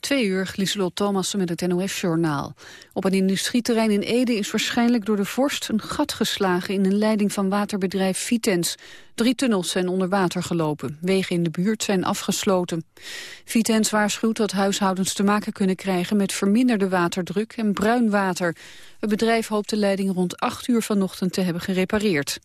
Twee uur, Lieselot Thomassen met het NOS-journaal. Op een industrieterrein in Ede is waarschijnlijk door de vorst een gat geslagen in een leiding van waterbedrijf Vitens. Drie tunnels zijn onder water gelopen. Wegen in de buurt zijn afgesloten. Vitens waarschuwt dat huishoudens te maken kunnen krijgen met verminderde waterdruk en bruin water. Het bedrijf hoopt de leiding rond acht uur vanochtend te hebben gerepareerd.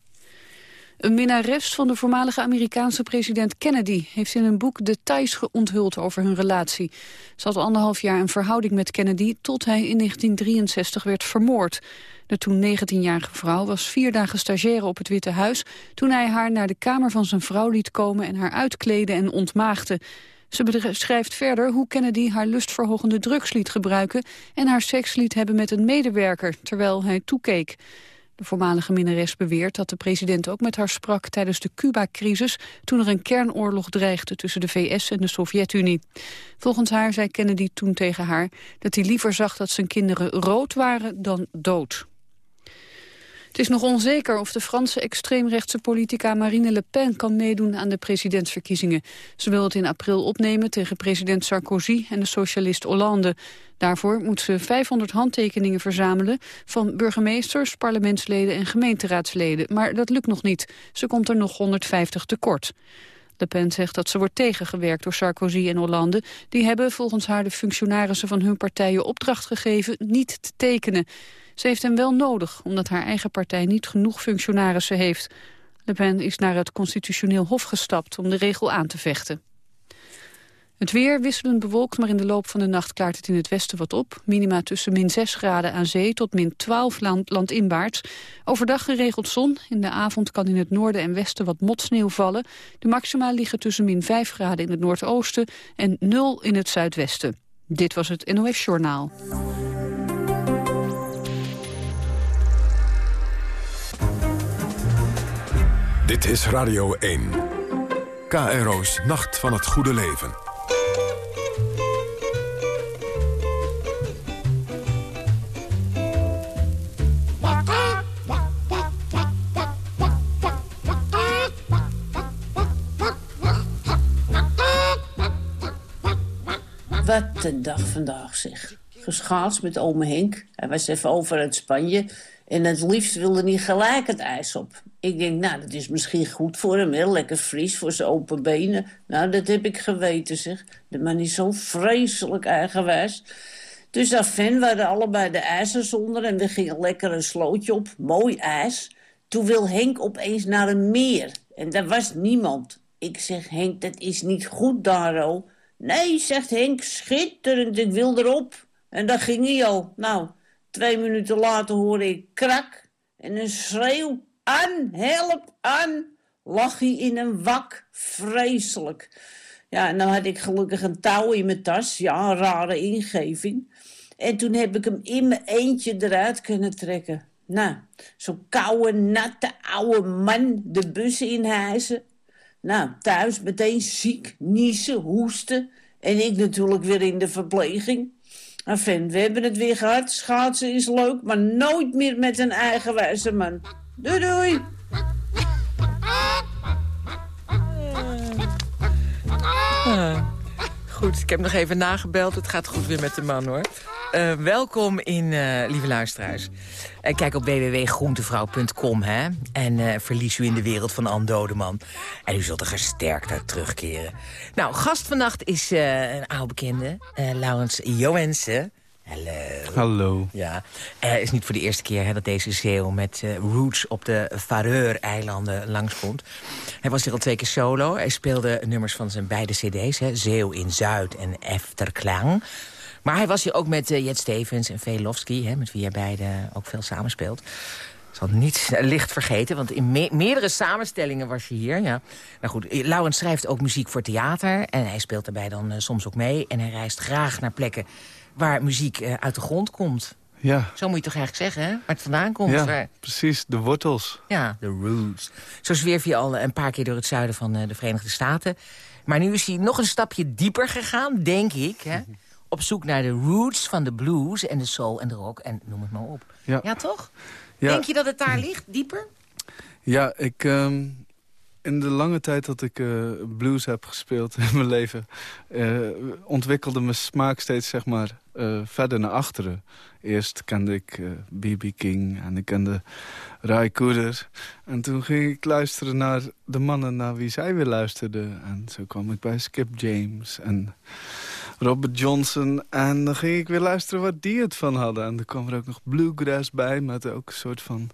Een minnares van de voormalige Amerikaanse president Kennedy... heeft in een boek details onthuld over hun relatie. Ze had anderhalf jaar een verhouding met Kennedy... tot hij in 1963 werd vermoord. De toen 19-jarige vrouw was vier dagen stagiaire op het Witte Huis... toen hij haar naar de kamer van zijn vrouw liet komen... en haar uitkleden en ontmaagde. Ze beschrijft verder hoe Kennedy haar lustverhogende drugs liet gebruiken... en haar seks liet hebben met een medewerker, terwijl hij toekeek. De voormalige minnares beweert dat de president ook met haar sprak tijdens de Cuba-crisis, toen er een kernoorlog dreigde tussen de VS en de Sovjet-Unie. Volgens haar zei Kennedy toen tegen haar dat hij liever zag dat zijn kinderen rood waren dan dood. Het is nog onzeker of de Franse extreemrechtse politica Marine Le Pen kan meedoen aan de presidentsverkiezingen. Ze wil het in april opnemen tegen president Sarkozy en de socialist Hollande. Daarvoor moet ze 500 handtekeningen verzamelen van burgemeesters, parlementsleden en gemeenteraadsleden. Maar dat lukt nog niet. Ze komt er nog 150 tekort. Le Pen zegt dat ze wordt tegengewerkt door Sarkozy en Hollande. Die hebben volgens haar de functionarissen van hun partijen opdracht gegeven niet te tekenen. Ze heeft hem wel nodig, omdat haar eigen partij niet genoeg functionarissen heeft. Le Pen is naar het constitutioneel hof gestapt om de regel aan te vechten. Het weer wisselend bewolkt, maar in de loop van de nacht klaart het in het westen wat op. Minima tussen min 6 graden aan zee tot min 12 land, landinwaarts. Overdag geregeld zon. In de avond kan in het noorden en westen wat motsneeuw vallen. De maxima liggen tussen min 5 graden in het noordoosten en 0 in het zuidwesten. Dit was het NOS Journaal. Dit is Radio 1. KRO's Nacht van het Goede Leven. Wat een dag vandaag, zeg. Geschaatst met ome Henk. Hij was even over uit Spanje. En het liefst wilde hij gelijk het ijs op. Ik denk, nou, dat is misschien goed voor hem. Heel lekker fris voor zijn open benen. Nou, dat heb ik geweten, zeg. De man is zo vreselijk eigenwijs. Dus afijn, we hadden allebei de ijzers zonder en we gingen lekker een slootje op. Mooi ijs. Toen wil Henk opeens naar een meer. En daar was niemand. Ik zeg, Henk, dat is niet goed, Daro. Nee, zegt Henk, schitterend, ik wil erop. En daar ging hij al. Nou, twee minuten later hoorde ik krak en een schreeuw. An, help, aan. Lag hij in een wak. Vreselijk. Ja, en dan had ik gelukkig een touw in mijn tas. Ja, een rare ingeving. En toen heb ik hem in mijn eentje eruit kunnen trekken. Nou, zo'n koude, natte, oude man de bus inhijzen. Nou, thuis meteen ziek, niezen, hoesten. En ik natuurlijk weer in de verpleging. Enfin, we hebben het weer gehad. Schaatsen is leuk, maar nooit meer met een eigenwijze man. Doei doei! Ah, goed, ik heb nog even nagebeld. Het gaat goed weer met de man, hoor. Uh, welkom in, uh, lieve luisteraars. Uh, kijk op www.groentevrouw.com hè? en verlies u in de wereld van Anne Dodeman. En u zult er gesterkt uit terugkeren. Nou, gast vannacht is een oude bekende, Laurens Joensen. Hallo. Hallo. Ja, het is niet voor de eerste keer hè, dat deze zeeuw met roots op de Faroe-eilanden langskomt. Hij was hier al twee keer solo. Hij speelde nummers van zijn beide cd's, hè, Zeeuw in Zuid en Efterklang. Maar hij was hier ook met uh, Jet Stevens en Velofsky, met wie hij beide ook veel samenspeelt. Ik zal niet licht vergeten, want in meerdere samenstellingen was je hier. Ja. Nou goed, eh, Laurens schrijft ook muziek voor theater. En hij speelt daarbij dan uh, soms ook mee. En hij reist graag naar plekken waar muziek uh, uit de grond komt. Ja. Zo moet je toch eigenlijk zeggen, hè? Waar het vandaan komt. Ja, waar... precies. De wortels. Ja, de roots. Zo zwierf je al een paar keer door het zuiden van de Verenigde Staten. Maar nu is hij nog een stapje dieper gegaan, denk ik. Hè? op zoek naar de roots van de blues en de soul en de rock en noem het maar op. Ja, ja toch? Ja. Denk je dat het daar ligt, dieper? Ja, ik, um, in de lange tijd dat ik uh, blues heb gespeeld in mijn leven... Uh, ontwikkelde mijn smaak steeds zeg maar, uh, verder naar achteren. Eerst kende ik B.B. King en ik kende Ray Cooder. En toen ging ik luisteren naar de mannen naar wie zij weer luisterden. En zo kwam ik bij Skip James en Robert Johnson. En dan ging ik weer luisteren wat die het van hadden. En er kwam er ook nog bluegrass bij met ook een soort van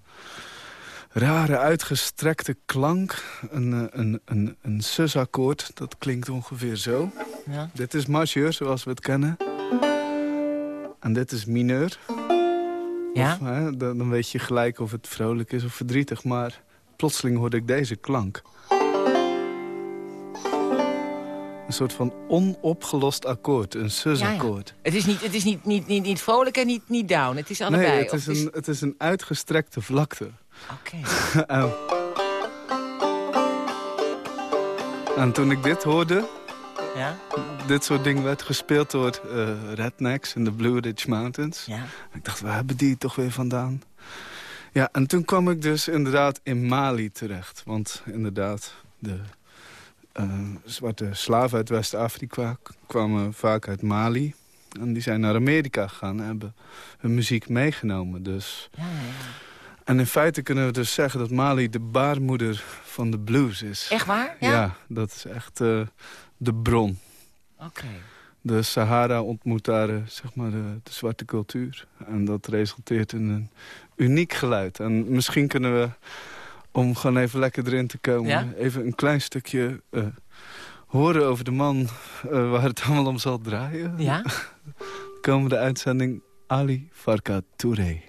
rare uitgestrekte klank. Een, eh, een, een, een sus-akkoord, dat klinkt ongeveer zo. Ja. Dit is majeur, zoals we het kennen. En dit is mineur. Ja? Of, hè, dan, dan weet je gelijk of het vrolijk is of verdrietig. Maar plotseling hoorde ik deze klank. Een soort van onopgelost akkoord, een sus-akkoord. Ja, ja. Het is, niet, het is niet, niet, niet, niet vrolijk en niet, niet down, het is allebei. Nee, het is, een, het is een uitgestrekte vlakte. Oké. en, en toen ik dit hoorde... Ja? Dit soort dingen werd gespeeld door uh, Rednecks in de Blue Ridge Mountains. Ja. Ik dacht, waar hebben die toch weer vandaan? Ja, en toen kwam ik dus inderdaad in Mali terecht. Want inderdaad, de zwarte slaven uit West-Afrika kwamen vaak uit Mali. En die zijn naar Amerika gegaan en hebben hun muziek meegenomen. Dus... Ja, ja. En in feite kunnen we dus zeggen dat Mali de baarmoeder van de blues is. Echt waar? Ja, ja dat is echt uh, de bron. Oké. De Sahara ontmoet daar uh, zeg maar de, zwarte cultuur. En dat resulteert in een uniek geluid. En misschien kunnen we, om gewoon even lekker erin te komen... Ja? even een klein stukje uh, horen over de man waar het allemaal om zal draaien. Ja? de komende uitzending Ali Farka Touré.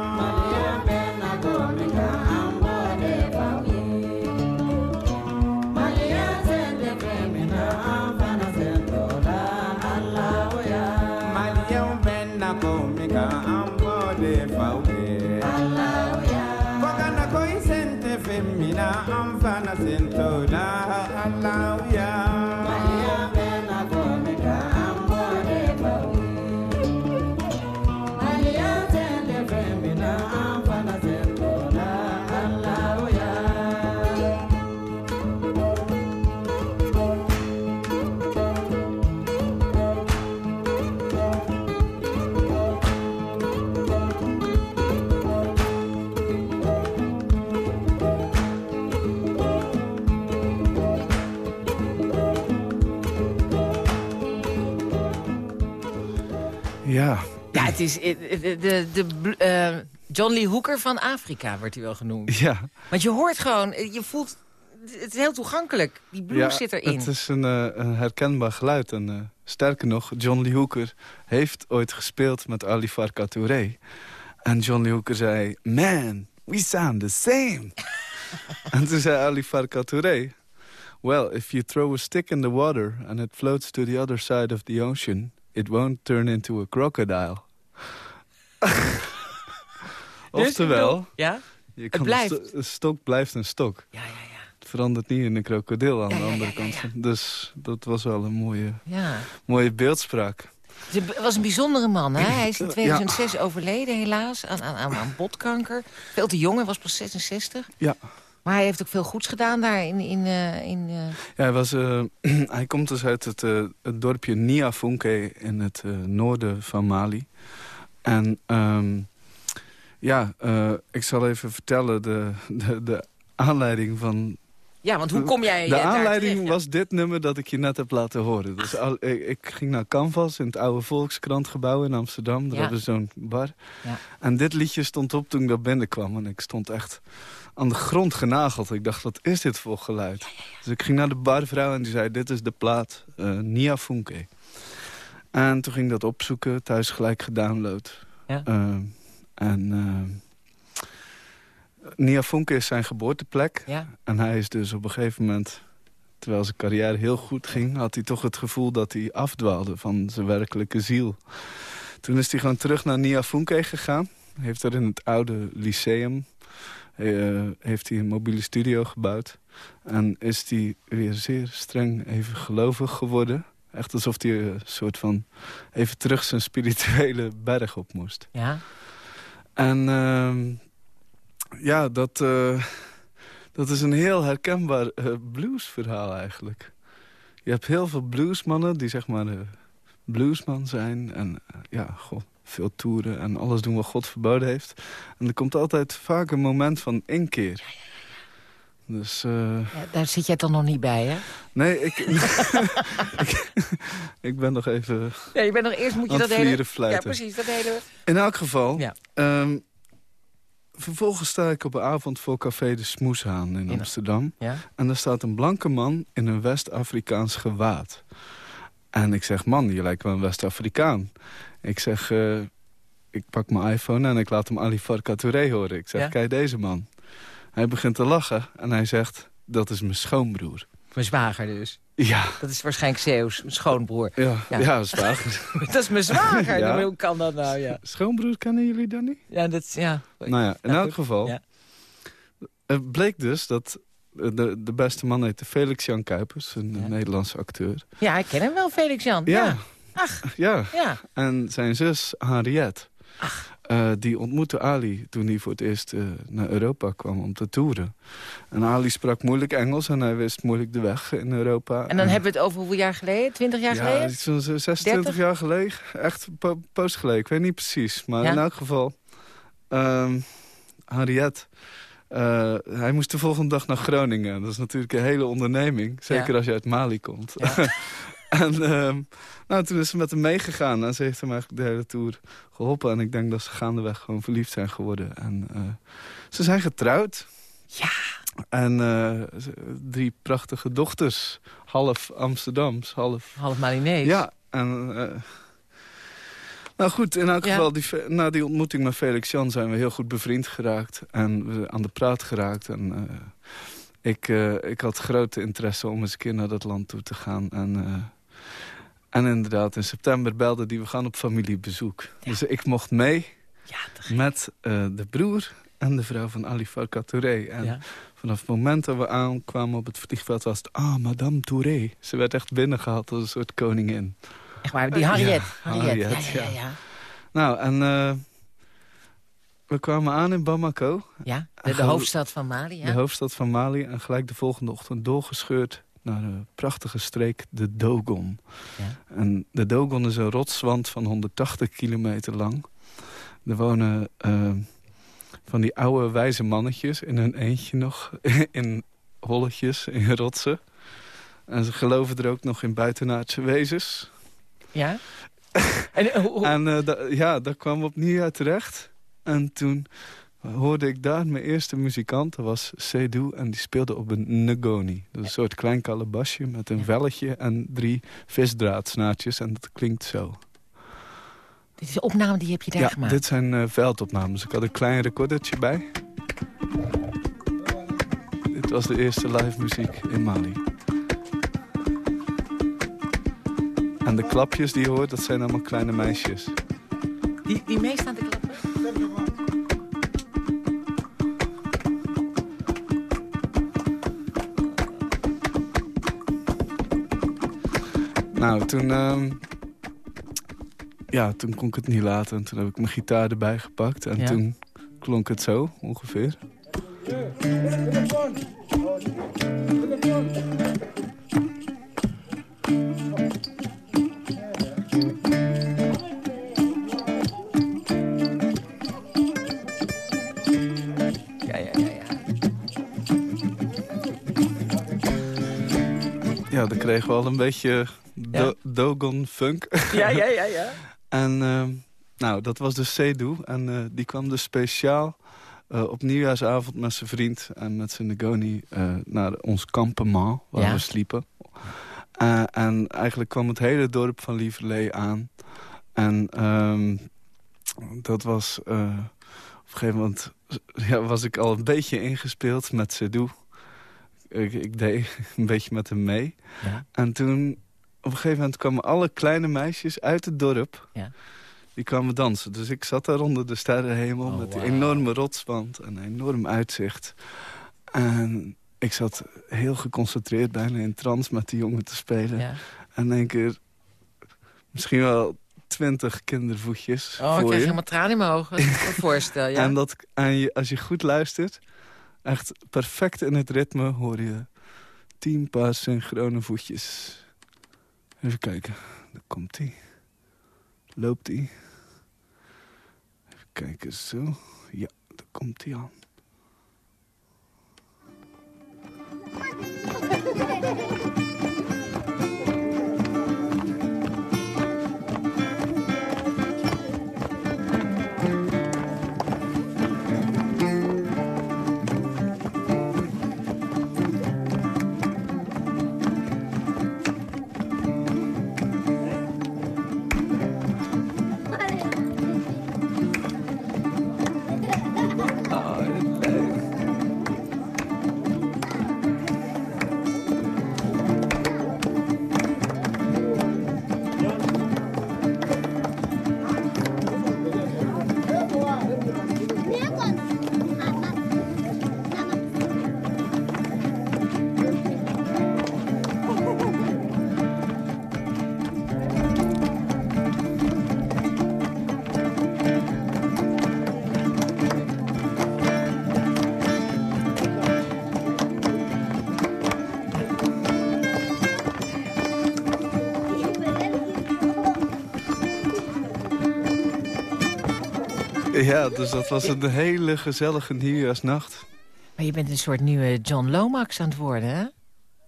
Ja. Is de, de, de, uh, John Lee Hooker van Afrika, wordt hij wel genoemd. Ja. Want je hoort gewoon, je voelt, het is heel toegankelijk. Die blues ja, zit erin. het is een, uh, een herkenbaar geluid. En uh, sterker nog, John Lee Hooker heeft ooit gespeeld met Ali Farka Touré. En John Lee Hooker zei, man, we sound the same. en toen zei Ali Farka Touré... Well, if you throw a stick in the water and it floats to the other side of the ocean... it won't turn into a crocodile. Oftewel, ja? je het blijft. St een stok blijft een stok. Ja, ja, ja. Het verandert niet in een krokodil aan ja, de andere ja, kant. Dus dat was wel een mooie, ja. mooie beeldspraak. Het was een bijzondere man. Hè? Hij is in 2006 overleden helaas aan, aan, aan botkanker. Veel te jong, hij was pas 66. Ja. Maar hij heeft ook veel goeds gedaan daar in... in, uh, in uh... Ja, hij, was, uh, hij komt dus uit het, het dorpje Niafunke in het noorden van Mali. En um, ja, ik zal even vertellen de, de, de aanleiding van Ja, want hoe kom jij De eh, aanleiding terecht? Ja. was dit nummer dat ik je net heb laten horen. Dus al- ik, ik ging naar Canvas in het oude Volkskrantgebouw in Amsterdam. Daar Ja. hebben ze zo'n bar. Ja. En dit liedje stond op toen ik daar binnenkwam. En ik stond echt aan de grond genageld. Ik dacht, wat is dit voor geluid? Dus ik ging naar de barvrouw en die zei, dit is de plaat eh Nia Funke. En toen ging ik dat opzoeken, thuis gelijk gedownload. Ja. Eh, en eh, Nia Funke is zijn geboorteplek. Ja, En hij is dus op een gegeven moment, terwijl zijn carrière heel goed ging... had hij toch het gevoel dat hij afdwaalde van zijn werkelijke ziel. Toen is hij gewoon terug naar Nia Funke gegaan. Heeft er in het oude lyceum eh, heeft hij een mobiele studio gebouwd. En is hij weer zeer streng even gelovig geworden. Echt alsof hij een soort van even terug zijn spirituele berg op moest. ja. En ehm, ja, dat, eh, dat is een heel herkenbaar eh, bluesverhaal eigenlijk. Je hebt heel veel bluesmannen die zeg maar eh, bluesman zijn. En eh, ja, god, veel toeren en alles doen wat God verboden heeft. En er komt altijd vaak een moment van inkeer. Dus eh, Ja, Daar zit jij toch nog niet bij, hè? nee, ik, ik, ik ben nog even... Ja, je bent nog eerst moet je dat hele... fluiten. Ja, precies, dat hele... In elk geval, Ja. ehm, vervolgens sta ik op een avond voor Café de Smoeshaan in In- Amsterdam. Ja? En daar staat een blanke man in een West-Afrikaans gewaad. En ik zeg, man, je lijkt wel een West-Afrikaan. Ik zeg, eh, ik pak mijn iPhone en ik laat hem Ali Farka Touré horen. Ik zeg, Ja? kijk deze man. Hij begint te lachen en hij zegt, dat is mijn schoonbroer. Mijn zwager dus. Ja, Dat is waarschijnlijk Zeeuws, mijn schoonbroer. ja, Ja. ja. dat is waar. dat is mijn zwager. Ja. Hoe kan dat nou, ja? Schoonbroer kennen jullie dan niet? Ja, dat is... Ja. Nou ja, in elk goed. geval. Ja. Het bleek dus dat de, de beste man heette Felix Jan Kuipers, een Ja. Nederlandse acteur. ja, ik ken hem wel, Felix Jan. Ja, Ja. Ach, ja. ja. En zijn zus Henriette, eh, die ontmoette Ali toen hij voor het eerst eh, naar Europa kwam om te toeren. En Ali sprak moeilijk Engels en hij wist moeilijk de weg in Europa. En dan hebben we het over hoeveel jaar geleden? Twintig jaar ja, geleden? zo'n 26 30? jaar geleden. Echt po poos geleden, ik weet niet precies. Maar Ja. in elk geval, ehm Henriette... eh, hij moest de volgende dag naar Groningen. Dat is natuurlijk een hele onderneming. Zeker Ja. als je uit Mali komt. Ja. en ehm, nou, toen is ze met hem meegegaan. En ze heeft hem eigenlijk de hele tour geholpen. En ik denk dat ze gaandeweg gewoon verliefd zijn geworden. En eh, ze zijn getrouwd. Ja. En eh, drie prachtige dochters. Half Amsterdams, half Half Malinees. ja, en... eh, nou goed, in elk Ja. geval, die, na die ontmoeting met Felix Jan... zijn we heel goed bevriend geraakt en we aan de praat geraakt. En, ik, ik had grote interesse om eens een keer naar dat land toe te gaan. En, en inderdaad, in september belde die, we gaan op familiebezoek. Dus ik mocht mee Ja, met eh, de broer en de vrouw van Ali Farka Touré. En Ja. vanaf het moment dat we aankwamen op het vliegveld was het... Ah, Madame Touré. Ze werd echt binnengehaald als een soort koningin. Echt waar, die Harriet. Harriet. Harriet, ja, ja. Nou, en eh, we kwamen aan in Bamako, Ja, de, de hoofdstad van Mali, ja. de hoofdstad van Mali. En gelijk de volgende ochtend doorgescheurd naar een prachtige streek, de Dogon. Ja. En de Dogon is een rotswand van 180 kilometer lang. Er wonen eh, van die oude wijze mannetjes in hun eentje nog in holletjes, in rotsen. En ze geloven er ook nog in buitenaardse wezens. Ja? En, eh, En eh, ja, daar kwam we opnieuw uit terecht. En toen hoorde ik daar mijn eerste muzikant. Dat was Seydou en die speelde op een Ngoni. Dat is een soort klein kalebasje met een velletje en drie visdraadsnaadjes. En dat klinkt zo. dit is de opname die heb je daar ja, gemaakt. dit zijn eh, veldopnames. Ik had een klein recordertje bij. Dit was de eerste live muziek in Mali. En de klapjes die je hoort, dat zijn allemaal kleine meisjes. Die, die mee staan te klappen? Nou, toen, ehm, ja, toen kon ik het niet laten. En toen heb ik mijn gitaar erbij gepakt. En Ja. toen klonk het zo, ongeveer. Ja, ja, ja, ja. dan kregen we al een beetje do Dogon funk. Ja, ja, ja, ja. en ehm, nou, dat was dus Sedu. En uh, die kwam dus speciaal uh, op nieuwjaarsavond met zijn vriend en met zijn Negoni uh, naar ons kampement, waar ja. we sliepen. en eigenlijk kwam het hele dorp van Lieverlee aan. En um, dat was... op een gegeven moment ja, was ik al een beetje ingespeeld met Sedu. Ik, ik, deed een beetje met hem mee. Ja. En toen, op een gegeven moment kwamen alle kleine meisjes uit het dorp... Ja. die kwamen dansen. Dus ik zat daar onder de sterrenhemel... Oh, met die enorme rotswand en een enorm uitzicht. En ik zat heel geconcentreerd bijna in trance met die jongen te spelen. Ja. En in één keer misschien wel twintig kindervoetjes Oh, ik krijg helemaal tranen in mijn ogen, als ik me voorstel. Ja. en, dat, en je, als je goed luistert, echt perfect in het ritme hoor je tien paar synchrone voetjes. Even kijken, daar komt hij. Loopt hij. Even kijken, zo. Ja, daar komt hij aan. Ja, dus dat was een hele gezellige nieuwjaarsnacht. Maar je bent een soort nieuwe John Lomax aan het worden, hè?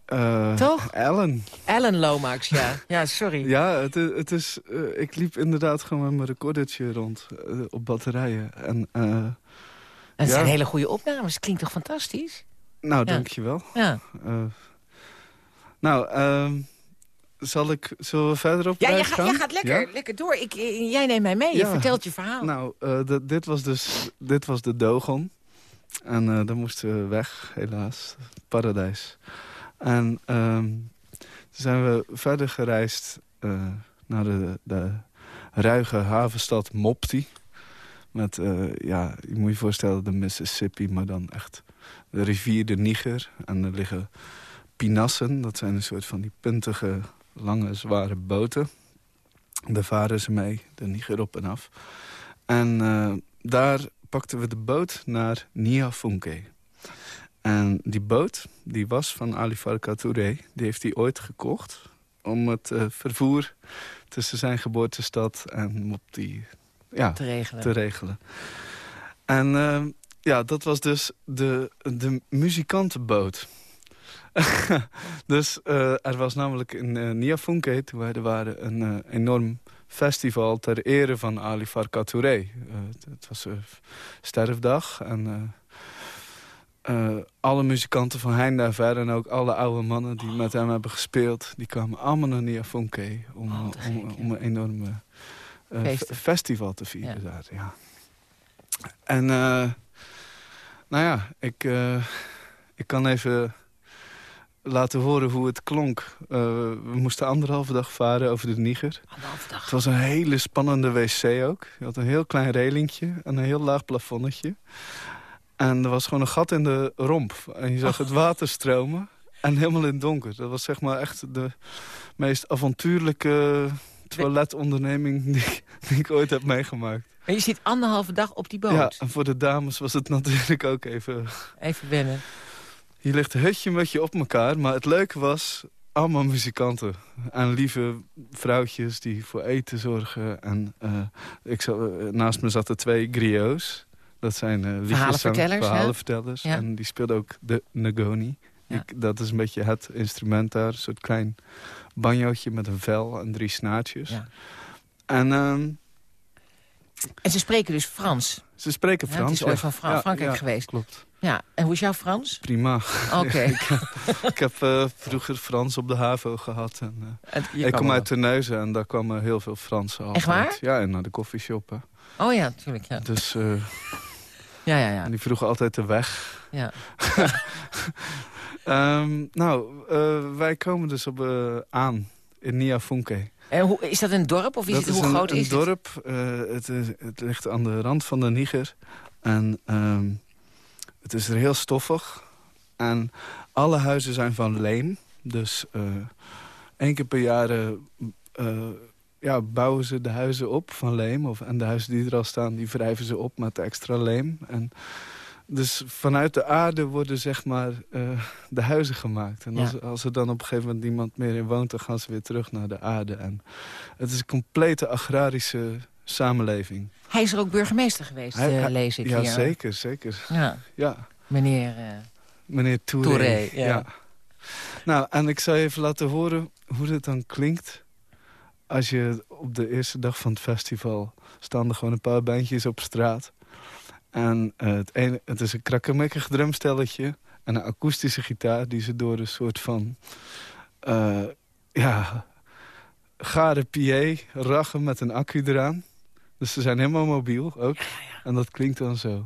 Uh, Toch? Ellen. Ellen Lomax, ja. Ja, sorry. ja, het, het is... Uh, ik liep inderdaad gewoon met mijn recordertje rond uh, op batterijen. En, en het ja. zijn hele goede opnames. Klinkt toch fantastisch? Nou, ja. dankjewel. Ja. nou, ehm, zal ik, zullen we verder op ja, jij, ga, jij gaat lekker, ja? lekker door. Ik, jij neemt mij mee, je vertelt je verhaal. Nou, uh, de, dit was dus dit was de Dogon. En uh, dan moesten we weg, helaas. Paradijs. En uh, toen zijn we verder gereisd uh, naar de, de ruige havenstad Mopti. Met, ja, je moet je voorstellen de Mississippi, maar dan echt de rivier de Niger. En er liggen pinassen, dat zijn een soort van die puntige lange, zware boten. Daar varen ze mee, de Niger op en af. En uh, daar pakten we de boot naar Niafunke. En die boot, die was van Ali Farka Touré. Die heeft hij ooit gekocht om het uh, vervoer tussen zijn geboortestad en Mopti ja, te regelen. Te regelen. En uh, ja, dat was dus de, de muzikantenboot. dus uh, er was namelijk in uh, Niafunke, toen wij er waren, een uh, enorm festival ter ere van Ali Farka Touré. het was een sterfdag en alle muzikanten van Heinde en Ver en ook alle oude mannen die met hem hebben gespeeld, die kwamen allemaal naar Niafunke om, oh, om, om, een enorme festival te vieren ja. daar. Ja. En nou ja, ik, ik kan even laten horen hoe het klonk. Uh, we moesten anderhalve dag varen over de Niger. Anderhalve dag. Het was een hele spannende wc ook. Je had een heel klein relingje en een heel laag plafonnetje. En er was gewoon een gat in de romp. En je zag het oh. water stromen. En helemaal in het donker. Dat was zeg maar echt de meest avontuurlijke toiletonderneming die, die ik ooit heb meegemaakt. En je zit anderhalve dag op die boot? Ja, en voor de dames was het natuurlijk ook even... Even wennen. Je ligt hutje met je op elkaar. Maar het leuke was, allemaal muzikanten. En lieve vrouwtjes die voor eten zorgen. En uh, ik zat, uh, naast me zaten twee griots. Dat zijn uh, verhalenvertellers. verhalenvertellers. Ja. En die speelden ook de Nagoni. Ik, dat is een beetje het instrument daar. Een soort klein banjootje met een vel en drie snaartjes. Ja. En ehm, En ze spreken dus Frans. Ze spreken Ja, Frans. het is ooit van Fra- Frankrijk geweest. Klopt. Ja, en hoe is jouw Frans? Prima. Oké. ik heb eh, vroeger Frans op de HAVO gehad. En, eh, je ik kom uit Terneuzen en daar kwamen heel veel Fransen altijd. waar? Ja, en naar de koffieshoppen. Oh ja, natuurlijk. Ja, Dus eh, ja, ja. ja. en die vroegen altijd de weg. ja. Ehm, nou, wij komen dus op, eh, aan in Niafunke. En hoe, is dat een dorp of is dat het, is hoe een, groot een is het? dorp. eh, het, is, het ligt aan de rand van de Niger. En ehm, het is er heel stoffig. En alle huizen zijn van leem. Dus eh één keer per jaar eh, eh, ja, bouwen ze de huizen op van leem. Of, en de huizen die er al staan, die wrijven ze op met extra leem. En dus vanuit de aarde worden zeg maar eh, de huizen gemaakt. En als, Ja. als er dan op een gegeven moment niemand meer in woont... dan gaan ze weer terug naar de aarde. En het is een complete agrarische samenleving. Hij is er ook burgemeester geweest, Hij- eh, hij- lees ik ja, hier. zeker, zeker. Ja, Ja, meneer... eh, meneer Touré. Touré, ja. Nou, en ik zal je even laten horen hoe het dan klinkt... als je op de eerste dag van het festival... staan er gewoon een paar bandjes op straat. En eh, het, ene, het is een krakkemikkig drumstelletje... en een akoestische gitaar die ze door een soort van... eh, ja, gare PA rachen met een accu eraan. Dus ze zijn helemaal mobiel ook. En dat klinkt dan zo.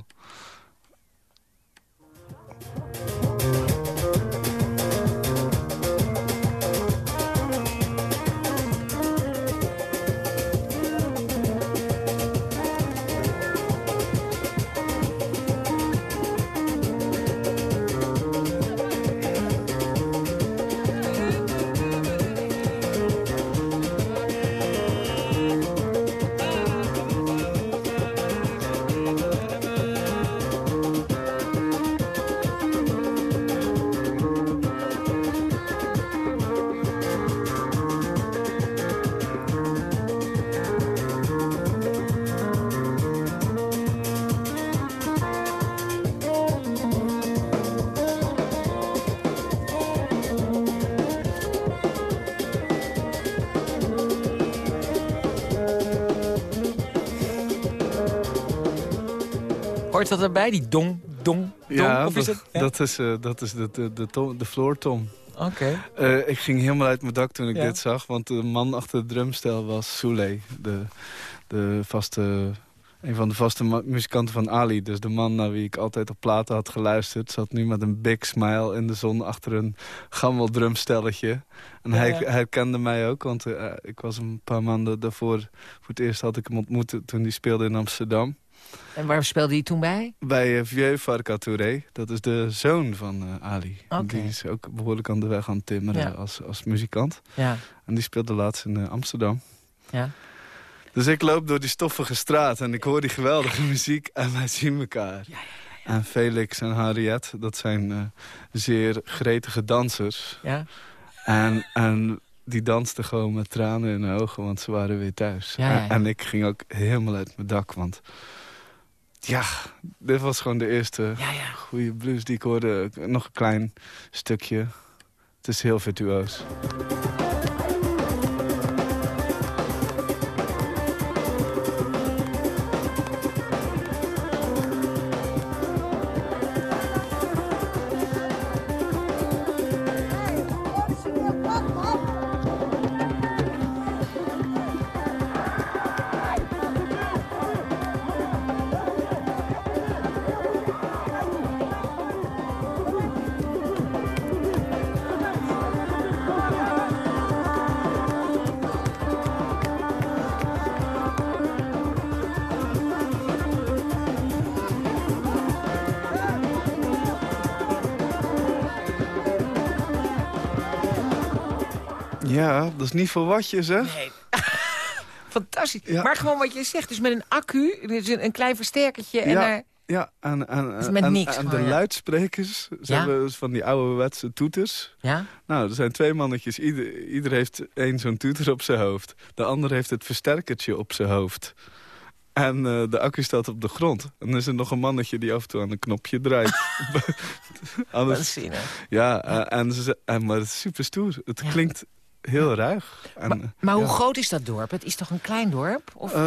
Hoort dat erbij, die dong, dong, dong? Ja, of is dat, het? Ja? dat is, eh, dat is de, de, de, tom- de floortom. Oké. Eh, ik ging helemaal uit mijn dak toen ik Ja. dit zag. Want de man achter het drumstel was Soule. De, de vaste, een van de vaste muzikanten van Ali. Dus de man naar wie ik altijd op platen had geluisterd. Zat nu met een big smile in de zon achter een gammel drumstelletje. En Ja, hij, ja. hij kende mij ook. Want eh, ik was een paar maanden daarvoor... voor het eerst had ik hem ontmoet toen hij speelde in Amsterdam. En waar speelde hij toen bij? Bij uh, Vieux Farka Touré. Dat is de zoon van eh, Ali. Die is ook behoorlijk aan de weg aan het timmeren Ja. als, als muzikant. Ja, En die speelde laatst in eh, Amsterdam. ja. Dus ik loop door die stoffige straat en ik hoor die geweldige muziek en wij zien elkaar. En Felix en Harriet, dat zijn eh, zeer gretige dansers. ja. En, en die dansten gewoon met tranen in hun ogen, want ze waren weer thuis. Ja, ja, ja. En, en ik ging ook helemaal uit mijn dak, want... Ja, dit was gewoon de eerste Ja, ja. goede blues die ik hoorde. Nog een klein stukje. Het is heel virtuoos. Ja, dat is niet voor wat je zegt. Nee. Fantastisch. Ja. Maar gewoon wat je zegt, dus met een accu, dus een, klein versterkertje en Ja. Ja, en, en, is met en, niks de ja. luidsprekers, ze Ja. dus van die ouderwetse toeters. Ja? Nou, er zijn twee mannetjes, ieder, ieder heeft één zo'n toeter op zijn hoofd. De ander heeft het versterkertje op zijn hoofd. En uh, de accu staat op de grond. En dan is er nog een mannetje die af en toe aan een knopje draait. Anders, ja, uh, en, ze, en, maar het is super stoer. Het ja. klinkt heel ruig. En, maar, maar hoe groot is dat dorp? Het is toch een klein dorp? Of? Uh,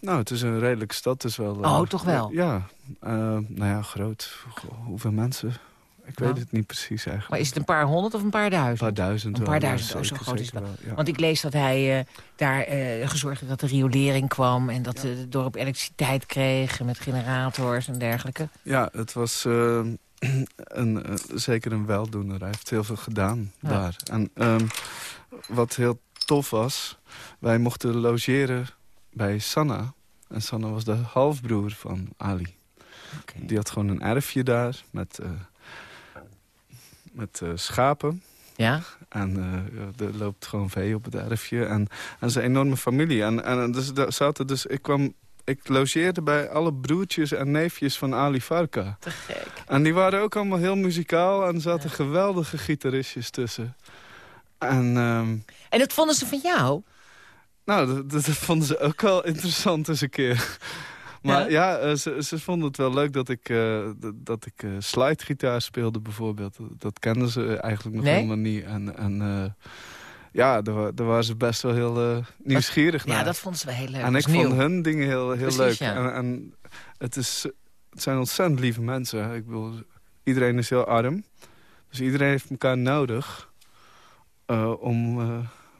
nou, het is een redelijke stad. Dus wel, oh, toch wel? Ja, nou ja, groot. Hoeveel mensen? Ik weet het niet precies eigenlijk. Maar is het een paar honderd of een paar duizend? Een paar duizend. Een paar duizend, oh, zo groot is dat. Want ik lees dat hij uh, daar uh, gezorgd heeft dat de riolering kwam... en dat ja. het dorp elektriciteit kreeg met generators en dergelijke. Ja, het was uh, een, zeker een weldoener. Hij heeft heel veel gedaan ja. daar. En um, wat heel tof was, wij mochten logeren bij Sanna. En Sanna was de halfbroer van Ali. Okay. Die had gewoon een erfje daar met met uh, schapen. Ja? En uh, er loopt gewoon vee op het erfje. En, en zijn enorme familie. En, en dus, daar zaten dus, ik kwam... Ik logeerde bij alle broertjes en neefjes van Ali Farka. Te gek. En die waren ook allemaal heel muzikaal. En er zaten ja. geweldige gitaristjes tussen. En, um... en dat vonden ze van jou? Nou, dat, dat, vonden ze ook wel interessant eens een keer. Maar ja, ja ze, ze, vonden het wel leuk dat ik, uh, dat ik uh, slidegitaar speelde bijvoorbeeld. Dat kenden ze eigenlijk nog nee? helemaal niet. En, en uh, ja, daar, daar waren ze best wel heel nieuwsgierig naar. Ja, dat vonden ze wel heel leuk. En ik nieuw. vond hun dingen heel, heel Precies, leuk. Ja. En, en het, is, het zijn ontzettend lieve mensen. Ik bedoel, iedereen is heel arm. Dus iedereen heeft elkaar nodig om,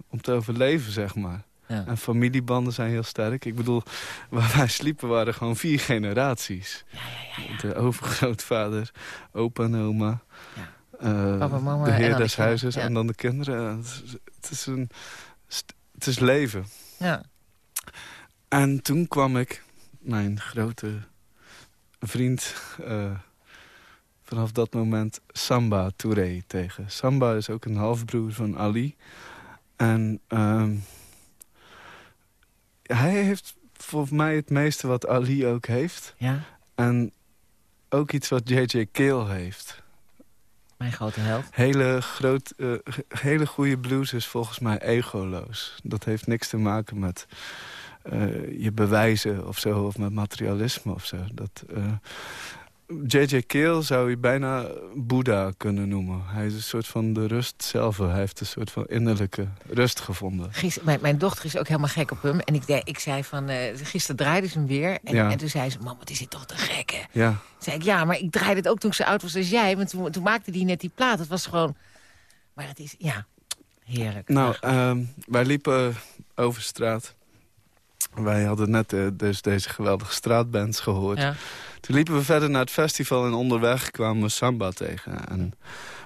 om te overleven, zeg maar. Ja. En familiebanden zijn heel sterk. Ik bedoel, waar wij sliepen waren gewoon vier generaties. Ja, ja, ja, De overgrootvader, opa en oma. Uh, Papa, mama, de heer en des de huizes ja. en dan de kinderen. Het is, het is, een, het is leven. Ja. En toen kwam ik mijn grote vriend... Uh, vanaf dat moment Samba Touré tegen. Samba is ook een halfbroer van Ali. En... Uh, hij heeft volgens mij het meeste wat Ali ook heeft. Ja. En ook iets wat J.J. Kale heeft. Mijn grote held. Hele, groot, uh, hele goede blues is volgens mij egoloos. Dat heeft niks te maken met uh, je bewijzen of zo, of met materialisme of zo. Dat, uh, J.J. Kale zou je bijna Boeddha kunnen noemen. Hij is een soort van de rust zelf. Hij heeft een soort van innerlijke rust gevonden. Gister, mijn, mijn, dochter is ook helemaal gek op hem. En ik, ik zei van, uh, gisteren draaide ze hem weer. En, ja. en toen zei ze, mama, wat is dit toch te gek, hè? Ja. Toen zei ik, ja, maar ik draaide het ook toen ik zo oud was als jij. Want toen, toen maakte hij net die plaat. Het was gewoon... Maar het is, ja, heerlijk. Nou, uh, wij liepen over straat. Wij hadden net uh, dus deze geweldige straatbands gehoord. Ja. Toen liepen we verder naar het festival en onderweg kwamen we Samba tegen. En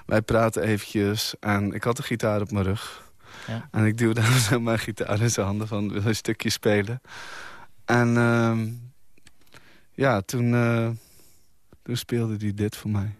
wij praten eventjes en ik had de gitaar op mijn rug. Ja. En ik duwde hem zo mijn gitaar in zijn handen van, wil een stukje spelen? En uh, ja, toen, uh, toen speelde hij dit voor mij.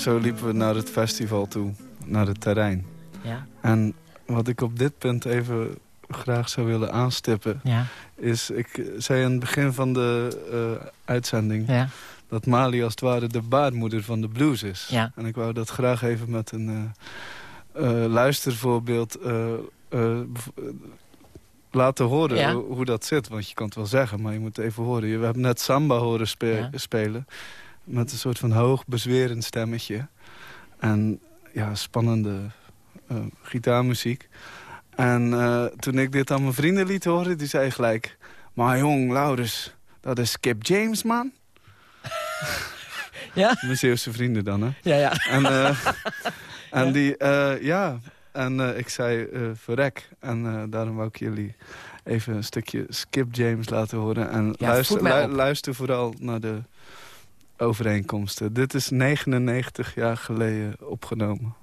Zo liepen we naar het festival toe, naar het terrein. Ja. En wat ik op dit punt even graag zou willen aanstippen... Ja. is, ik zei aan het begin van de eh, uitzending... Ja. dat Mali als het ware de baarmoeder van de blues is. Ja. En ik wou dat graag even met een eh, eh, luistervoorbeeld laten horen hoe, hoe dat zit. Want je kan het wel zeggen, maar je moet even horen. We hebben net samba horen spe- spelen. Met een soort van hoog bezwerend stemmetje. En ja, spannende eh, gitaarmuziek. En eh, toen ik dit aan mijn vrienden liet horen, die zei gelijk... Maar jong, Laurens, dat is Skip James, man. Ja? Mijn Zeeuwse vrienden dan, hè? Ja, ja. En, eh, en die, ja, en ik zei verrek. En daarom wou ik jullie even een stukje Skip James laten horen. En Ja, luister, lu- luister vooral naar de overeenkomsten. Dit is 99 jaar geleden opgenomen.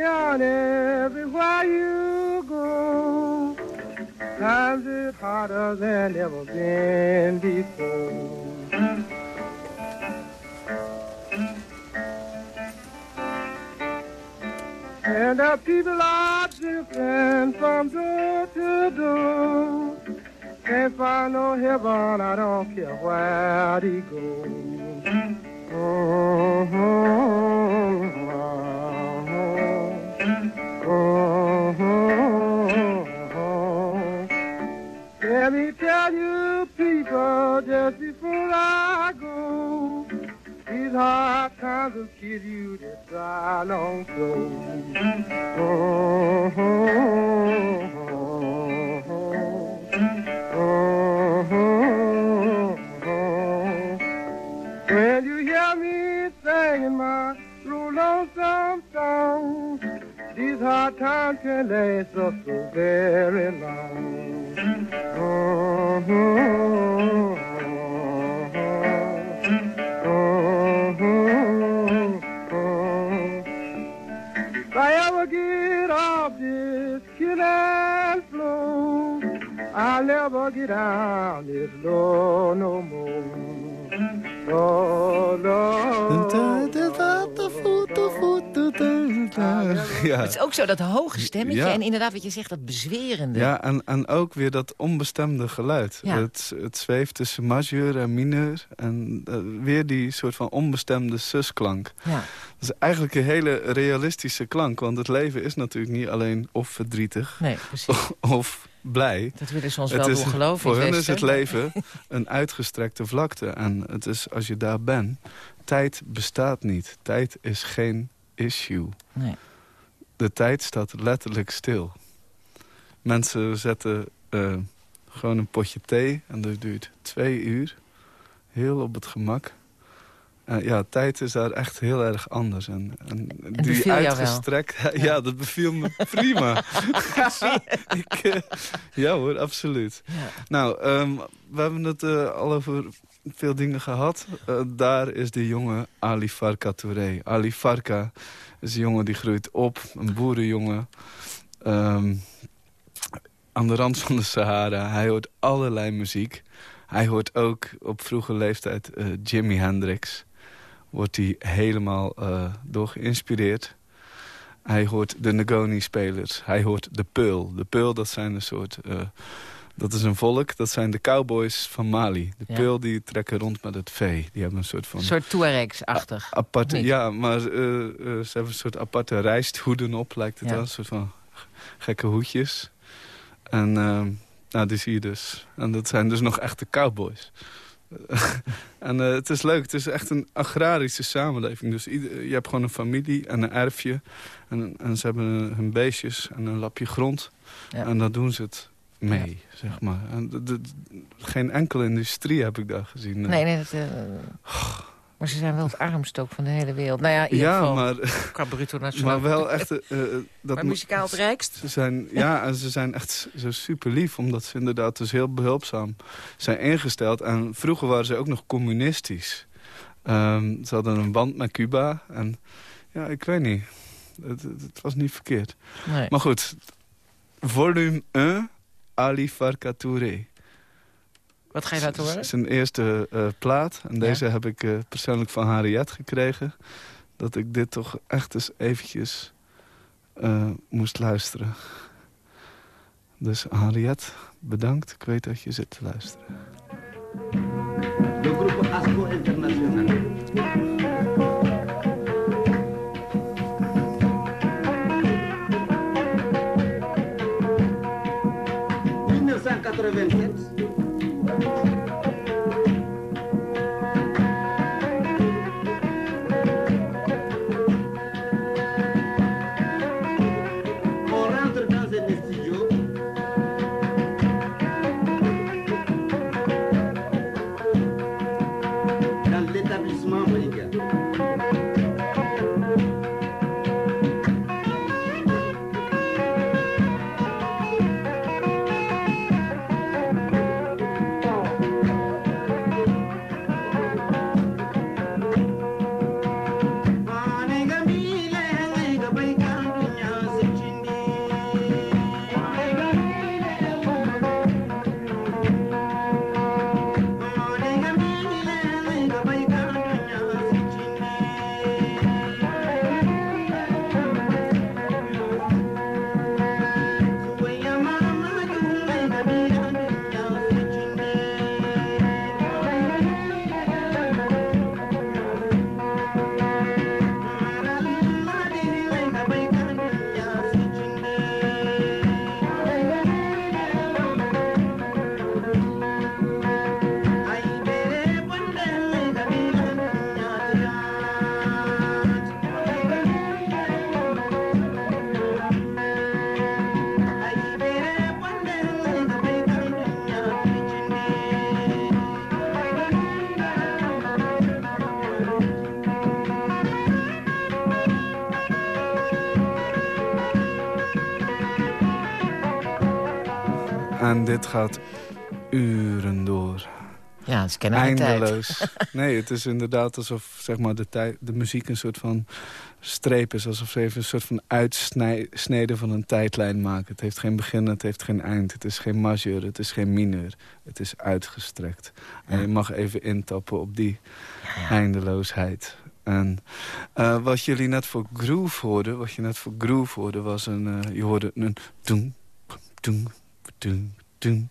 Young everywhere you go. Times it hotter than ever been before. And the people are drifting from door to door. Can't find no heaven, I don't care where they go. Uh-huh. Uh-huh. Uh-huh. Let me tell you, people, just before I these hard times will kill you this dry long soul. Het is ook zo, dat hoge stemmetje. Ja. En inderdaad, wat je zegt, dat bezwerende. Ja, en, en ook weer dat onbestemde geluid. Ja. Het, het zweeft tussen majeur en mineur. En eh, weer die soort van onbestemde susklank. Ja. Dat is eigenlijk een hele realistische klank. Want het leven is natuurlijk niet alleen of verdrietig Nee, precies. of blij. Dat willen ze ons wel is, geloven. voor hen is het leven een uitgestrekte vlakte. En het is, als je daar bent, tijd bestaat niet. Tijd is geen issue. Nee. De tijd staat letterlijk stil. Mensen zetten eh, gewoon een potje thee en dat duurt twee uur. Heel op het gemak. Eh, ja, tijd is daar echt heel erg anders. En, en, die uitgestrekt... Ja. dat beviel me prima. Ik, eh, ja hoor, absoluut. Ja. Nou, ehm, we hebben het al over veel dingen gehad. Eh, daar is de jonge Ali Farka Touré. Ali Farka is een jongen die groeit op, een boerenjongen. Ehm, aan de rand van de Sahara. Hij hoort allerlei muziek. Hij hoort ook op vroege leeftijd eh, Jimi Hendrix. Wordt hij helemaal eh, door geïnspireerd. Hij hoort de Ngoni-spelers. Hij hoort de Peul. De Peul, dat zijn een soort... dat is een volk, dat zijn de cowboys van Mali. De Ja. Peul die trekken rond met het vee. Die hebben een soort van... Een soort Tuaregs-achtig. Aparte, ja, maar eh, eh, ze hebben een soort aparte rijsthoeden op, lijkt het Ja. wel. Een soort van gekke hoedjes. En eh, nou, die zie je dus. En dat zijn dus nog echte cowboys. en eh, het is leuk, het is echt een agrarische samenleving. Dus ieder- je hebt gewoon een familie en een erfje. En, en ze hebben hun beestjes en een lapje grond. Ja. En dan doen ze het mee, zeg maar. En de- de- geen enkele industrie heb ik daar gezien. Nee, nee, dat, eh, maar ze zijn wel het armste ook van de hele wereld. Nou ja, in ieder ja, geval maar, qua bruto nationaal. maar wel echt... eh, eh, dat Maar muzikaal het rijkst. Ze zijn, ja, en ze zijn echt zo super lief, omdat ze inderdaad dus heel behulpzaam zijn ingesteld. En vroeger waren ze ook nog communistisch. Ehm, ze hadden een band met Cuba en ja, ik weet niet. Het, het, het was niet verkeerd. Nee. Maar goed, volume 1, Ali Farka Touré. Wat ga je laten horen? Zijn eerste uh, plaat. En deze heb ik uh, persoonlijk van Harriet gekregen. Dat ik dit toch echt eens eventjes uh, moest luisteren. Dus Harriet, bedankt. Ik weet dat je zit te luisteren. Gaat uren door. Ja, het is kennelijk Eindeloos. nee, het is inderdaad alsof zeg maar, de, tijd, de muziek een soort van streep is. Alsof ze even een soort van uitsnede van een tijdlijn maken. Het heeft geen begin, het heeft geen eind. Het is geen majeur, het is geen mineur. Het is uitgestrekt. En je mag even intappen op die eindeloosheid. En uh, wat jullie net voor groove hoorden, wat je net voor groove hoorde, was een, uh, je hoorde een doen, doen, doen, doen,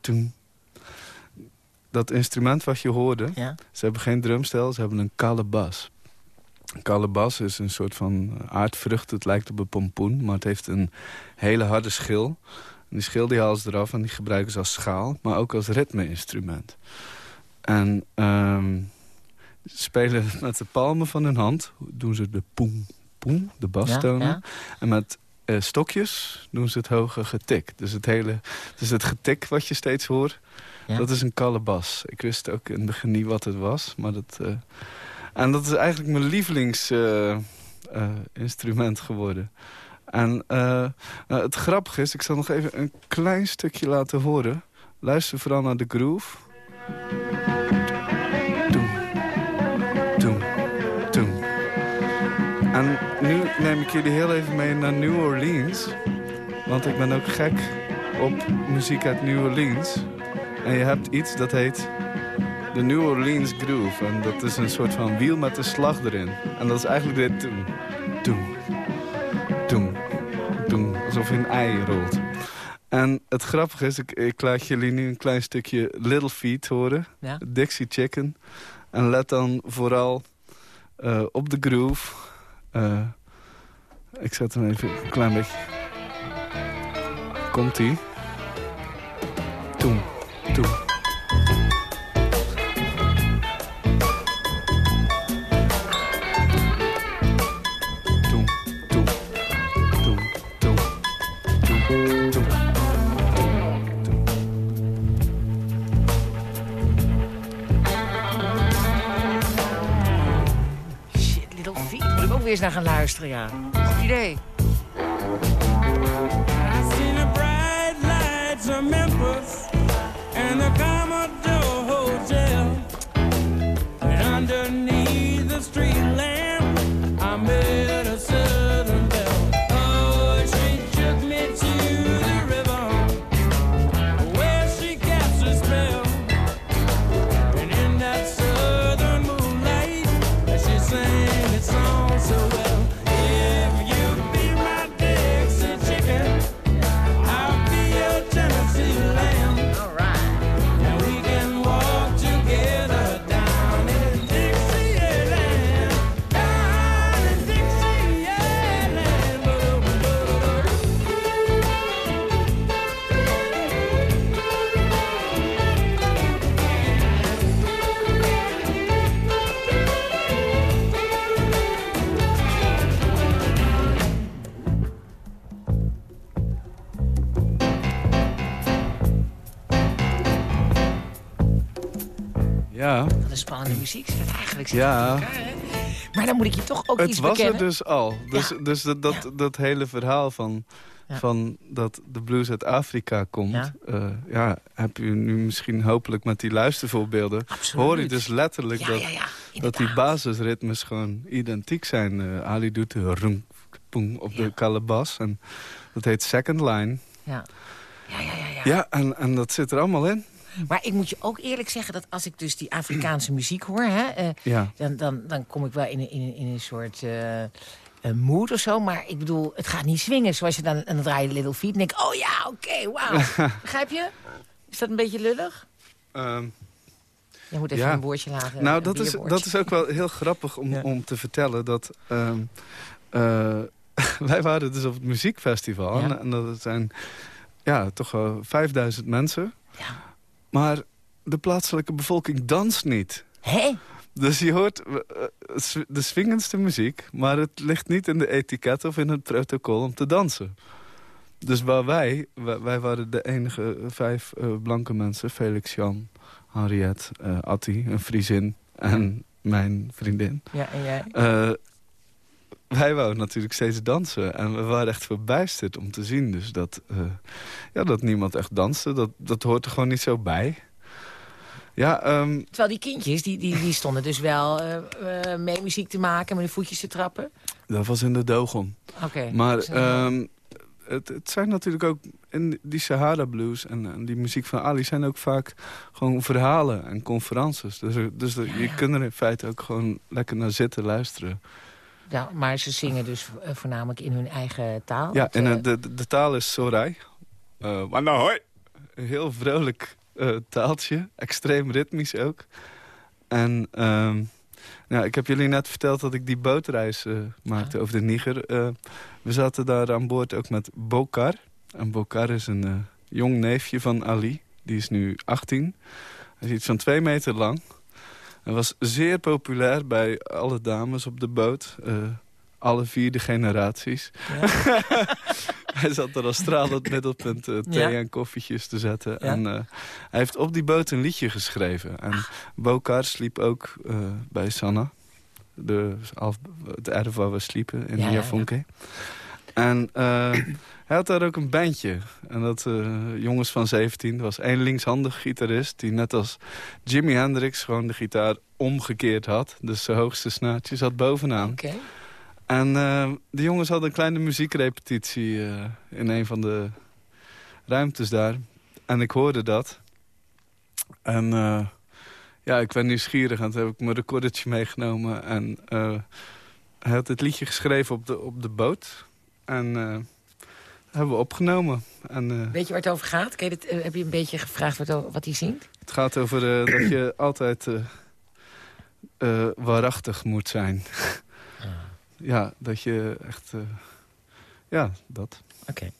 doen. Dat instrument wat je hoorde, ja? ze hebben geen drumstel, ze hebben een kalebas. Een kalebas is een soort van aardvrucht, het lijkt op een pompoen, maar het heeft een hele harde schil. En die schil die halen ze eraf en die gebruiken ze als schaal, maar ook als ritme-instrument. En um, spelen met de palmen van hun hand, doen ze de poem, poem, de. Ja, ja. En met uh, stokjes doen ze het hoge getik. Dus het, hele, dus het getik wat je steeds hoort, Ja. dat is een kalebas. Ik wist ook in het begin niet wat het was. Maar dat, uh, en dat is eigenlijk mijn lievelingsinstrument uh, geworden. En nou, het grappige is, ik zal nog even een klein stukje laten horen. Luister vooral naar de groove. En nu neem ik jullie heel even mee naar New Orleans. Want ik ben ook gek op muziek uit New Orleans. En je hebt iets dat heet de New Orleans Groove. En dat is een soort van wiel met een slag erin. En dat is eigenlijk dit doen. Doen. Doen. Doen. Alsof je een ei rolt. En het grappige is, ik, ik laat jullie nu een klein stukje Little Feet horen. Ja. Dixie Chicken. En let dan vooral uh, op de groove. Uh, ik zet hem even een klein beetje. Komt-ie. Toen, toen. Shit, Little Feet. Moet ik ook weer eens naar gaan luisteren, ja. Today. Spannende muziek zit het eigenlijk zit Ja. in elkaar, hè? Maar dan moet ik je toch ook het iets was bekennen. er dus al. Dus, Ja. dus dat, dat, dat hele verhaal van, Ja. van dat de blues uit Afrika komt... Ja. Ja. heb je nu misschien hopelijk met die luistervoorbeelden... Absoluut. hoor je dus letterlijk dat, dat die basisritmes gewoon identiek zijn. Eh, Ali doet de rung, poeng op de kalabas. En dat heet second line. Ja. Ja, ja, ja, ja. Ja, en, en dat zit er allemaal in. Maar ik moet je ook eerlijk zeggen dat als ik dus die Afrikaanse muziek hoor... Hè, eh, Ja. dan, dan, dan kom ik wel in, een- in, in een soort eh een mood of zo. Maar ik bedoel, het gaat niet swingen. Zoals je dan, en dan draai je Little Feet en denk ik... oh ja, oké, wauw. Begrijp je? Is dat een beetje lullig? Ehm, Je moet even Ja. een woordje laten. nou, dat is, dat is ook wel heel grappig om, Ja. om te vertellen. Dat, ehm, eh, wij waren dus op het muziekfestival. Ja. En, en dat zijn ja, toch wel 5000 mensen. Ja. Maar de plaatselijke bevolking danst niet. Hé? Dus je hoort eh, de swingendste muziek... maar het ligt niet in de etiket of in het protocol om te dansen. Dus waar wij, wij, wij waren de enige vijf eh, blanke mensen... Felix, Jan, Henriette, eh Atti, een vriendin en mijn vriendin... Ja, en jij? wij wouden natuurlijk steeds dansen. En we waren echt verbijsterd om te zien. Dus dat, eh, ja, dat niemand echt danste, dat, dat hoort er gewoon niet zo bij. Ja, ehm, Terwijl die kindjes, die, die, die stonden dus wel eh, eh, mee muziek te maken... met hun voetjes te trappen. dat was in de Dogon. Oké. Maar ehm, het, het zijn natuurlijk ook... In die Sahara Blues en, en die muziek van Ali... zijn ook vaak gewoon verhalen en conferences. Dus, er- dus er- je kunt er in feite ook gewoon lekker naar zitten luisteren. Ja, maar ze zingen dus eh, voornamelijk in hun eigen taal. Ja, en eh, eh, de, de, taal is Sorai. Eh Wanahoi. Een heel vrolijk taaltje. Extreem ritmisch ook. En nou, ik heb jullie net verteld dat ik die bootreis maakte over de Niger. We zaten daar aan boord ook met Bokar. En Bokar is een jong neefje van Ali. Die is nu 18. Hij is iets van twee meter lang. Hij was zeer populair bij alle dames op de boot. eh, alle vierde generaties. hij zat er als stralend middelpunt eh, thee Ja. en koffietjes te zetten. Ja. En eh, hij heeft op die boot een liedje geschreven. En Bokar sliep ook bij Sanna. De, af- het erf waar we sliepen in Ja. En eh, hij had daar ook een bandje. En dat eh, jongens van 17 was één linkshandig gitarist... die net als Jimi Hendrix gewoon de gitaar omgekeerd had. Dus zijn hoogste snaartje zat bovenaan. En eh, de jongens hadden een kleine muziekrepetitie in een van de ruimtes daar. En ik hoorde dat. En ja, ik ben nieuwsgierig en toen heb ik mijn recordertje meegenomen. En hij had het liedje geschreven op de, op de boot. En eh, dat hebben we opgenomen. En eh, Weet je waar het over gaat? Ken je dit, eh, heb je een beetje gevraagd wat, wat hij zingt? het gaat over dat je altijd waarachtig moet zijn. ja, dat je echt... ja, dat. Oké.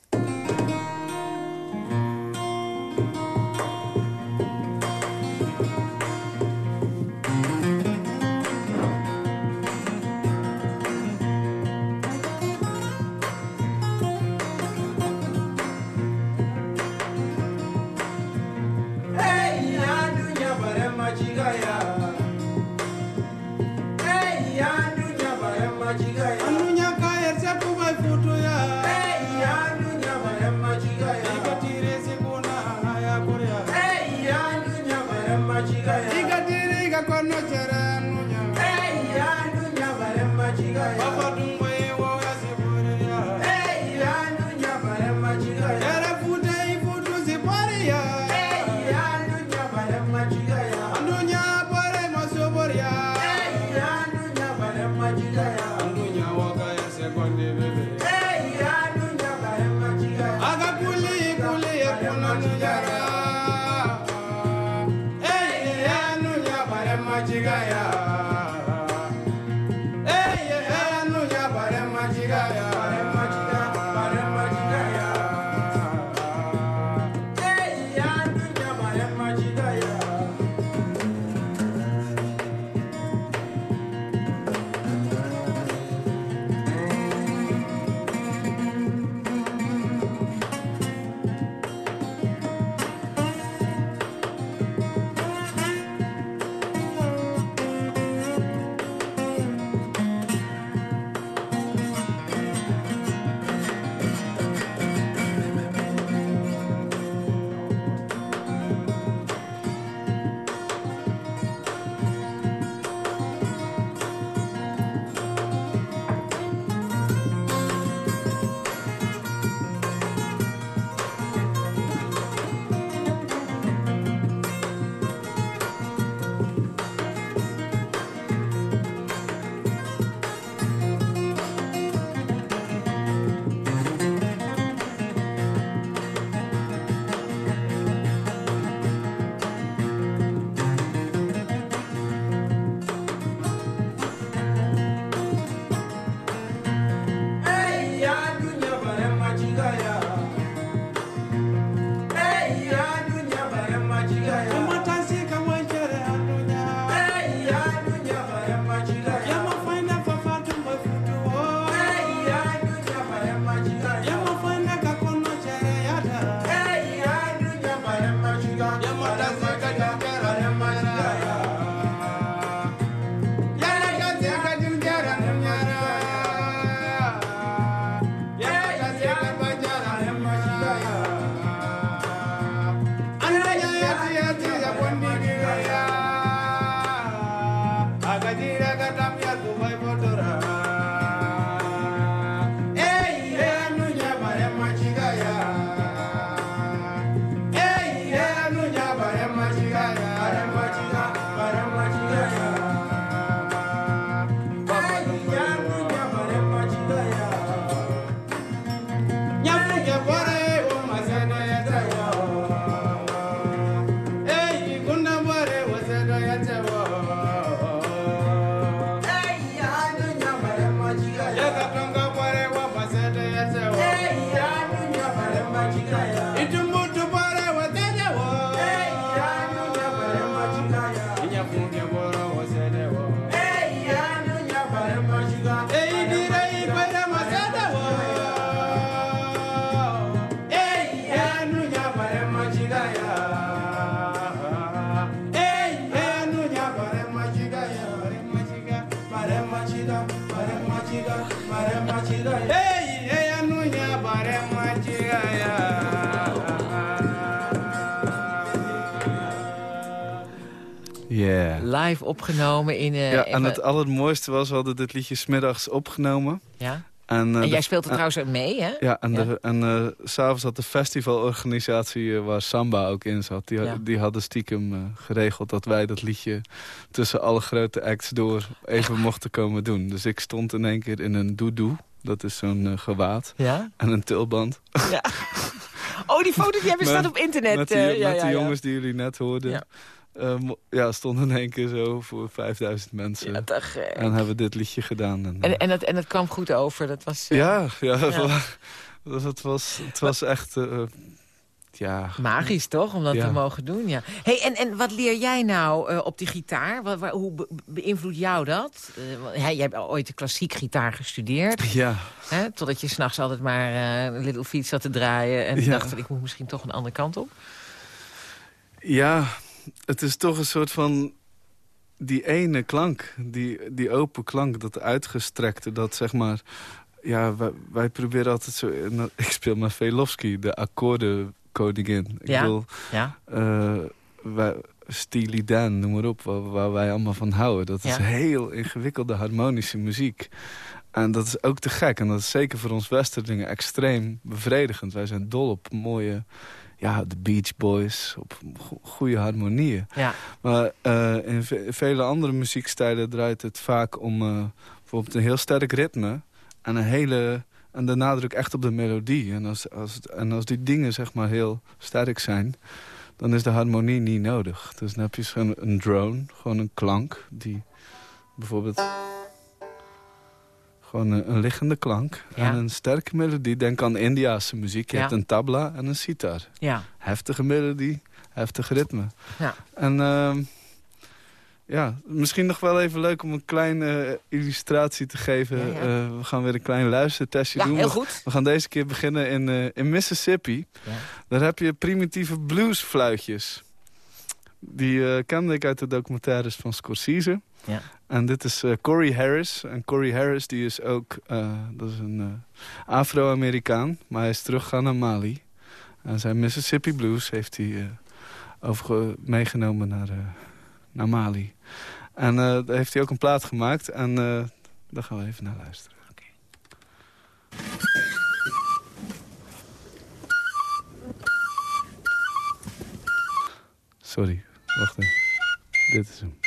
Live opgenomen in... eh, Ja, en even- het allermooiste was, we hadden dit liedje smiddags opgenomen. ja? En, eh, En jij de- speelt er en- trouwens ook mee, hè? Ja, en, Ja. de- en eh, s'avonds had de festivalorganisatie waar Samba ook in zat... die, Ja. die hadden stiekem geregeld dat wij dat liedje... tussen alle grote acts door even mochten komen doen. Dus ik stond in één keer in een doedoe. Dat is zo'n gewaad. Ja? En een tulband. ja. Oh, die foto die hebben staat op internet. met die, ja, met die ja. jongens die jullie net hoorden. Ja. Ja. stonden in één keer zo voor 5000 mensen. Ja, te gek. en hebben dit liedje gedaan. En, En, en, dat, en dat kwam goed over. Dat was eh, ja, ja, Ja. Dus het, was, het was echt... eh, ja, magisch, toch? Om dat Ja. te mogen doen, ja. Hey, en, en wat leer jij nou eh, op die gitaar? Wat, waar- hoe be- beïnvloedt jou dat? Eh, want, jij hebt ooit de klassiek gitaar gestudeerd. ja, Hè? Totdat je s'nachts altijd maar eh Little Feet zat te draaien. En Ja. dacht van, ik moet misschien toch een andere kant op. ja, het is toch een soort van... Die ene klank, die, die open klank, dat uitgestrekte, dat zeg maar... Ja, wij, wij proberen altijd zo... Ik speel maar Velofsky, de akkoordenkoningin. Ik Ja. bedoel, Ja? eh, wij, Steely Dan, noem maar op, waar, waar wij allemaal van houden. Dat is heel ingewikkelde harmonische muziek. En dat is ook te gek. En dat is zeker voor ons westerlingen extreem bevredigend. Wij zijn dol op mooie, ja, de Beach Boys, op go- goede harmonieën. Ja. Maar eh, in ve- vele andere muziekstijlen draait het vaak om eh, bijvoorbeeld een heel sterk ritme... en een hele... En de nadruk echt op de melodie. En als, als, en als die dingen zeg maar heel sterk zijn... dan is de harmonie niet nodig. Dus dan heb je gewoon een drone, gewoon een klank... die bijvoorbeeld... gewoon een, een liggende klank Ja. en een sterke melodie. Denk aan Indiase muziek. Je Ja. hebt een tabla en een sitar. Ja. Heftige melodie, heftig ritme. Ja. En ehm, ja, misschien nog wel even leuk om een kleine illustratie te geven. Ja, ja. Eh, we gaan weer een klein luistertestje Ja, doen. heel We- goed. We gaan deze keer beginnen in, eh, in Mississippi. Daar heb je primitieve bluesfluitjes. Die eh, kende ik uit de documentaires van Scorsese. Ja. En dit is eh, Corey Harris. En Corey Harris die is ook eh, dat is een eh, Afro-Amerikaan. Maar hij is teruggegaan naar Mali. En zijn Mississippi Blues heeft hij overge- meegenomen naar, naar Mali. En daar heeft hij ook een plaat gemaakt. En daar gaan we even naar luisteren. Sorry, wacht even. Dit is hem.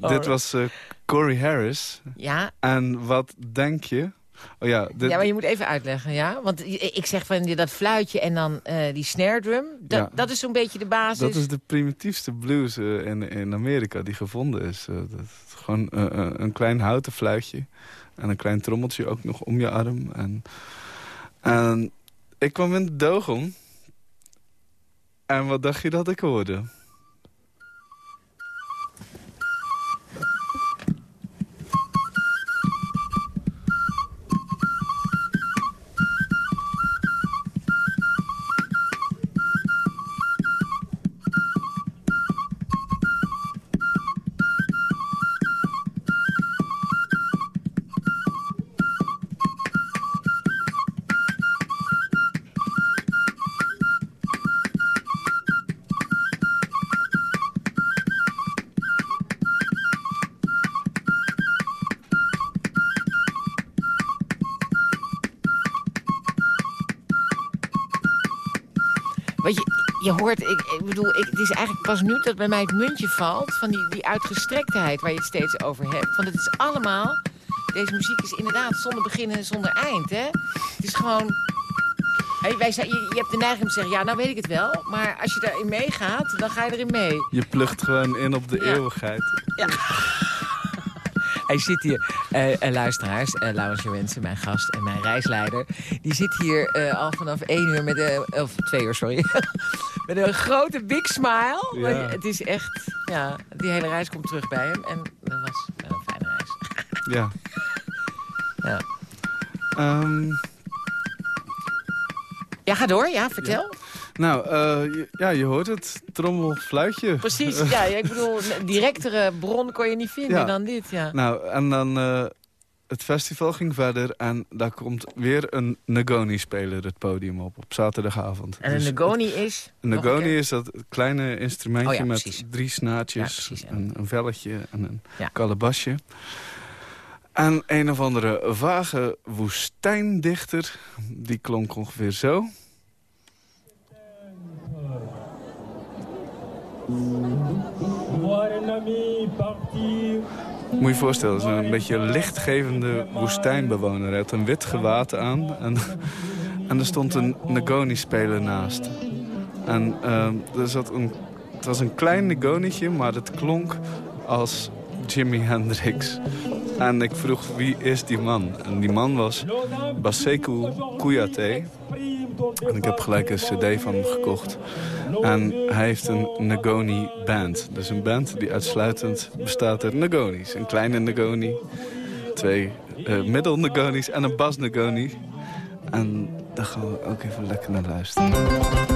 Nou, Oh. dit was eh, Corey Harris. Ja, En wat denk je? Oh ja, dit, ja, maar je moet even uitleggen, ja? Want ik zeg van dat fluitje en dan eh, die snare drum. Dat, Ja. dat is zo'n beetje de basis. dat is de primitiefste blues eh, in, in Amerika die gevonden is. Dat is gewoon een klein houten fluitje. En een klein trommeltje ook nog om je arm. En, en ik kwam in de dogon. En wat dacht je dat ik hoorde? Want je, je hoort, ik, ik bedoel, ik, het is eigenlijk pas nu dat bij mij het muntje valt... van die, die uitgestrektheid waar je het steeds over hebt. Want het is allemaal... Deze muziek is inderdaad zonder begin en zonder eind, hè? Het is gewoon... Hey, wij zei, je, je hebt de neiging om te zeggen, ja, nou weet ik het wel. Maar als je daarin meegaat, dan ga je erin mee. Je plucht gewoon in op de Ja. eeuwigheid. Hij zit hier, eh, luisteraars, eh Laurens Jowensen, mijn gast en mijn reisleider. Die zit hier al vanaf één uur, met een, of twee uur, sorry. met een grote big smile. Ja. Het is echt, ja, die hele reis komt terug bij hem. En dat was wel een fijne reis. Ja. Ja. Ehm, Ja, ga door, ja, vertel. Nou, eh, ja, je hoort het. Trommel, fluitje. Precies, ja, ik bedoel, een directere bron kon je niet vinden Ja. dan dit, ja. Nou, en dan... eh, het festival ging verder en daar komt weer een Nagoni-speler het podium op, op zaterdagavond. En een Dus Negoni is... Een Nagoni is dat kleine instrumentje Oh ja, met precies. drie snaartjes, ja. een, een velletje en een Ja. kalebasje. En een of andere vage woestijndichter, die klonk ongeveer zo. Moet je je voorstellen, zo'n beetje lichtgevende woestijnbewoner. Hij had een wit gewaad aan en, en er stond een Nagoni-speler naast. En ehm, er zat een, het was een klein Nagonietje, maar het klonk als Jimi Hendrix. En ik vroeg, wie is die man? En die man was Baseku Kouyaté. En ik heb gelijk een cd van hem gekocht. En hij heeft een Nagoni band. Dus een band die uitsluitend bestaat uit Nagonis. Een kleine Nagoni, twee eh middel Nagonis en een bas Nagoni. En daar gaan we ook even lekker naar luisteren.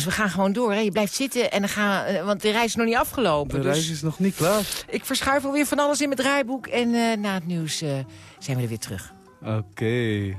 Laurens, we gaan gewoon door. Hè? Je blijft zitten, en dan gaan, eh, want de reis is nog niet afgelopen. De dus reis is nog niet klaar. Ik verschuif alweer van alles in mijn draaiboek. En eh, na het nieuws eh, zijn we er weer terug. Oké.